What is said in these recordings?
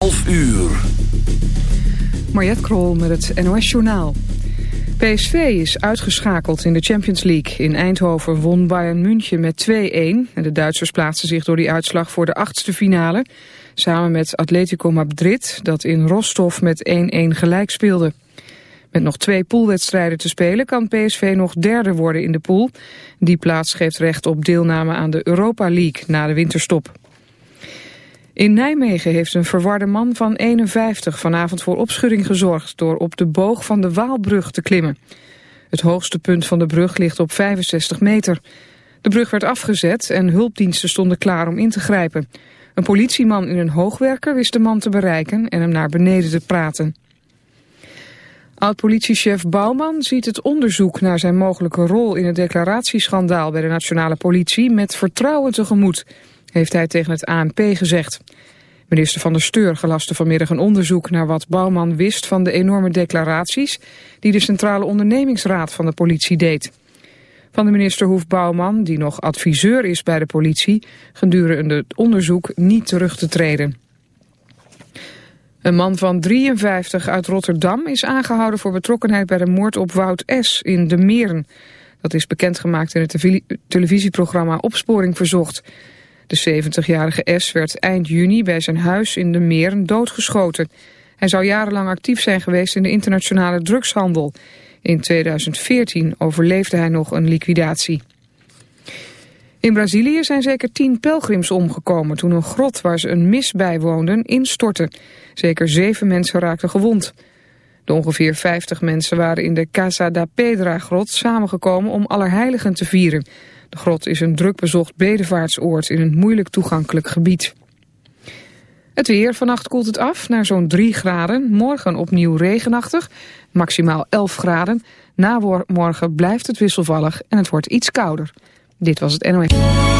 11 uur. Mariette Krol met het NOS Journaal. PSV is uitgeschakeld in de Champions League. In Eindhoven won Bayern München met 2-1. En de Duitsers plaatsten zich door die uitslag voor de achtste finale. Samen met Atletico Madrid, dat in Rostov met 1-1 gelijk speelde. Met nog twee poolwedstrijden te spelen kan PSV nog derde worden in de pool. Die plaats geeft recht op deelname aan de Europa League na de winterstop. In Nijmegen heeft een verwarde man van 51 vanavond voor opschudding gezorgd... door op de boog van de Waalbrug te klimmen. Het hoogste punt van de brug ligt op 65 meter. De brug werd afgezet en hulpdiensten stonden klaar om in te grijpen. Een politieman in een hoogwerker wist de man te bereiken en hem naar beneden te praten. Oud-politiechef Bouwman ziet het onderzoek naar zijn mogelijke rol in het declaratieschandaal bij de nationale politie met vertrouwen tegemoet heeft hij tegen het ANP gezegd. Minister van der Steur gelaste vanmiddag een onderzoek naar wat Bouwman wist van de enorme declaraties die de Centrale Ondernemingsraad van de politie deed. Van de minister hoeft Bouwman, die nog adviseur is bij de politie, gedurende het onderzoek niet terug te treden. Een man van 53 uit Rotterdam is aangehouden voor betrokkenheid bij de moord op Wout S. in De Meren. Dat is bekendgemaakt in het televisieprogramma Opsporing Verzocht. De 70-jarige S werd eind juni bij zijn huis in de Meren doodgeschoten. Hij zou jarenlang actief zijn geweest in de internationale drugshandel. In 2014 overleefde hij nog een liquidatie. In Brazilië zijn zeker tien pelgrims omgekomen toen een grot waar ze een mis bijwoonden instortte. Zeker zeven mensen raakten gewond. De ongeveer 50 mensen waren in de Casa da Pedra grot samengekomen om Allerheiligen te vieren. De grot is een druk bezocht bedevaartsoord in een moeilijk toegankelijk gebied. Het weer, vannacht koelt het af naar zo'n 3 graden. Morgen opnieuw regenachtig, maximaal 11 graden. Na morgen blijft het wisselvallig en het wordt iets kouder. Dit was het NOS.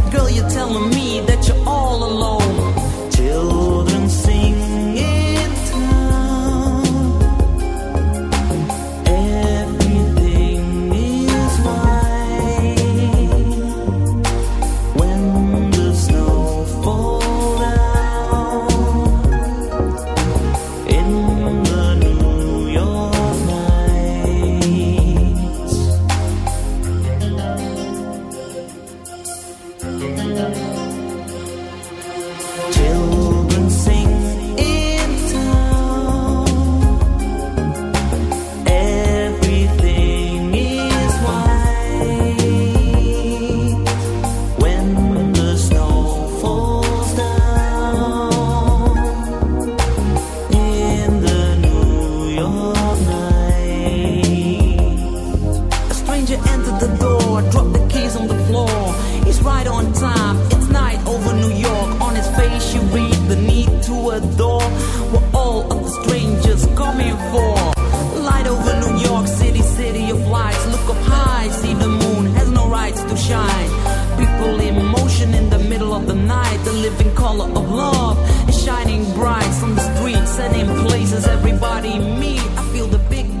Girl, you're telling me that you're all alone. Till she read the need to adore what all of the strangers coming for. Light over New York City, city of lights. Look up high, see the moon has no rights to shine. People in motion in the middle of the night, the living color of love is shining bright on the streets and in places everybody meet. I feel the big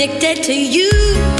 Addicted to you.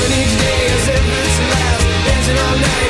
Loving each day as if it's the last, dancing all night.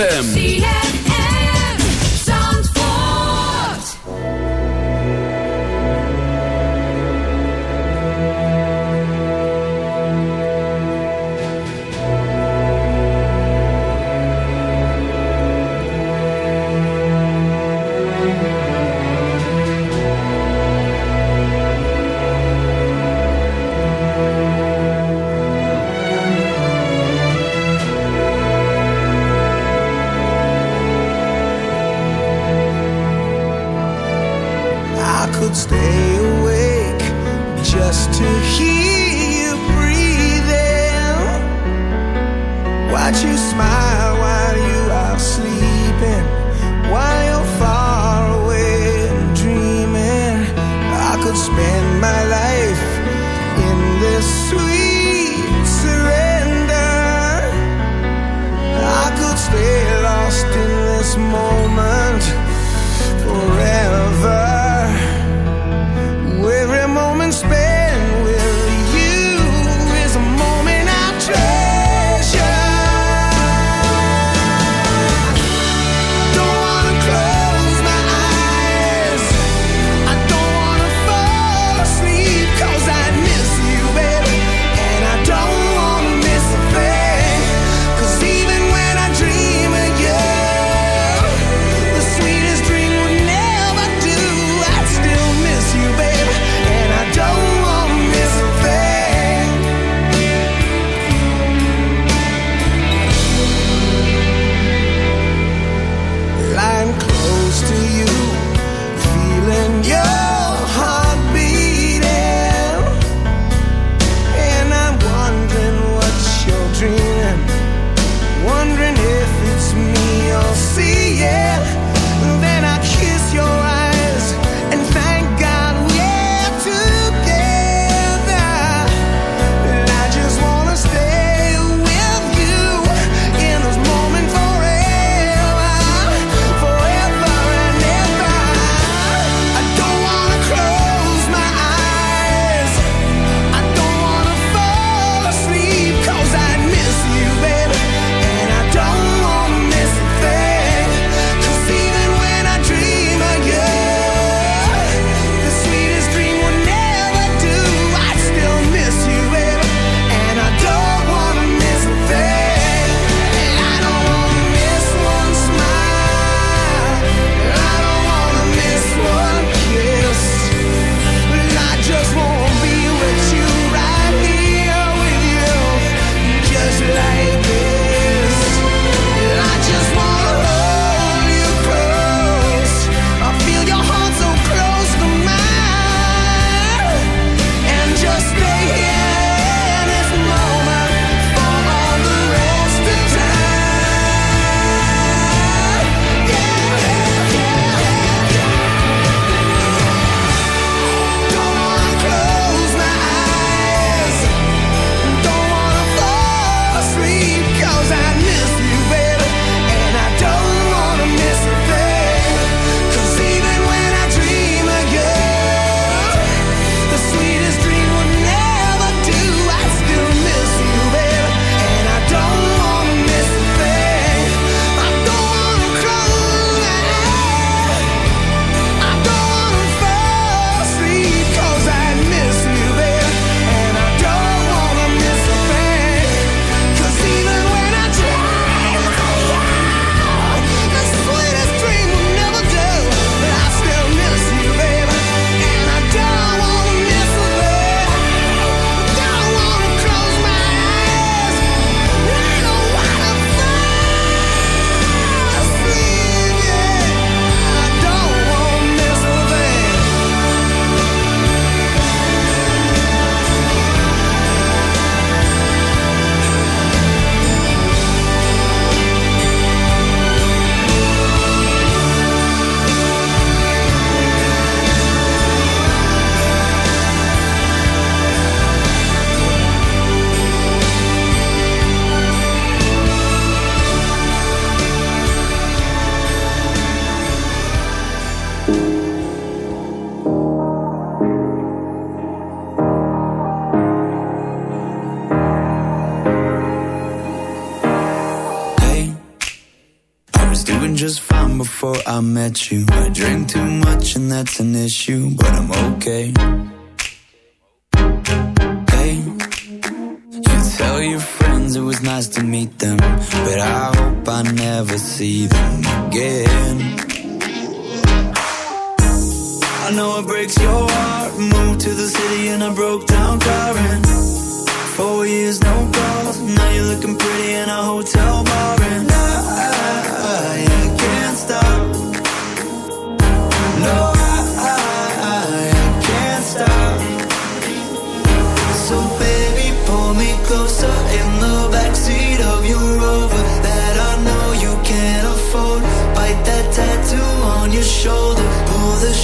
ZFM.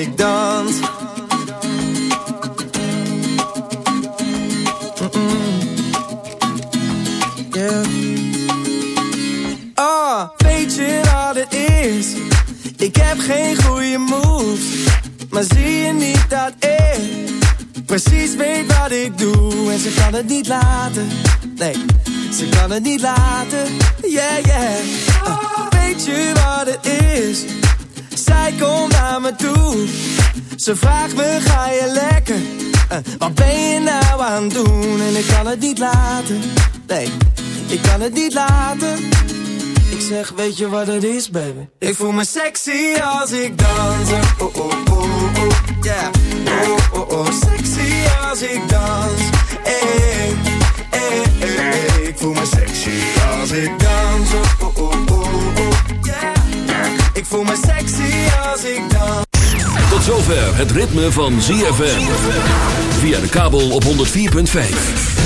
Ik dans. Het niet laten. Ik zeg, weet je wat het is, baby? Ik voel me sexy als ik dans. Oh, oh, oh, oh, yeah. Oh, oh, oh, sexy als ik dans. Hey, hey, hey. Ik voel me sexy als ik dans. Oh, oh, oh, oh, yeah. Ik voel me sexy als ik dans. Tot zover het ritme van ZFM. Via de kabel op 104.5.